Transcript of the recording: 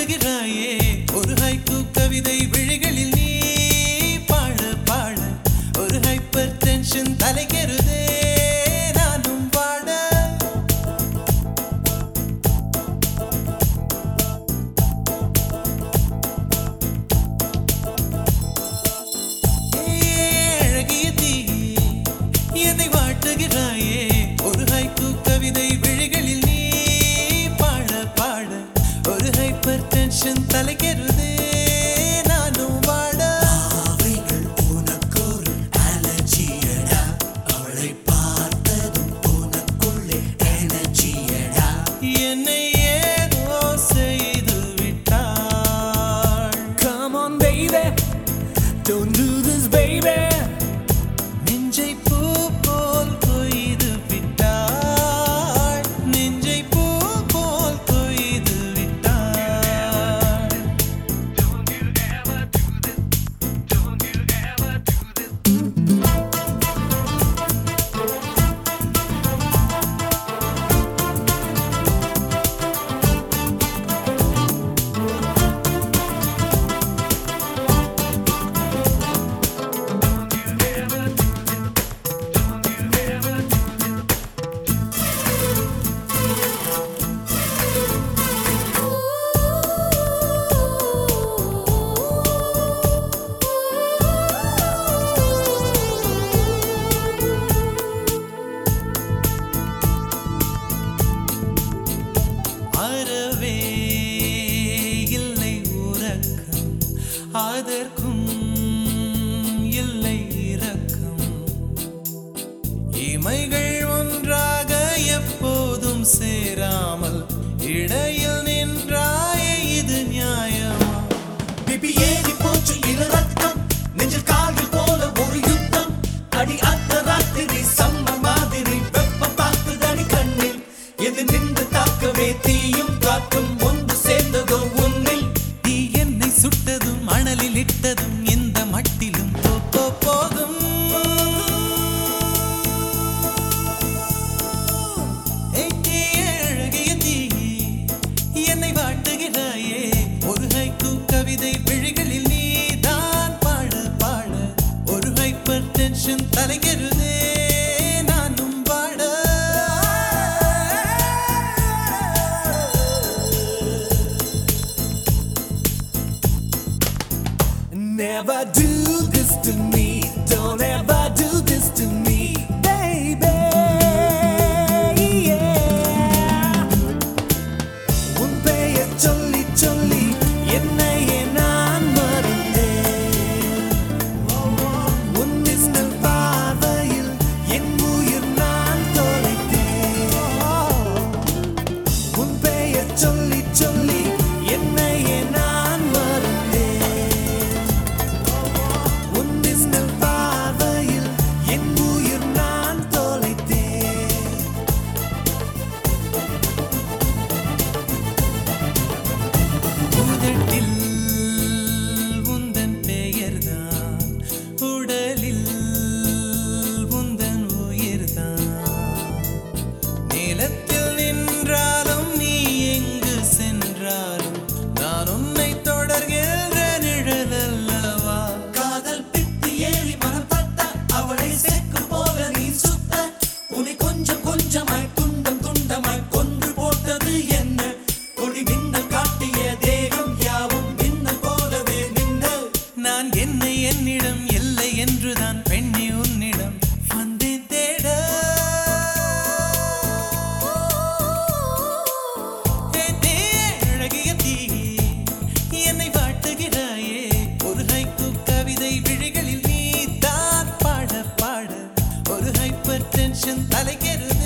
பாடுகிறாயே. ஒரு ஹைக்கு கவிதை விழிகளில் நீ பாட பாட ஒரு ஹைப்பர் டென்ஷன் தலைகருதே. டென்ஷன் தலைக்கெருதே யாருக்கும் இல்லை. never do. I get it.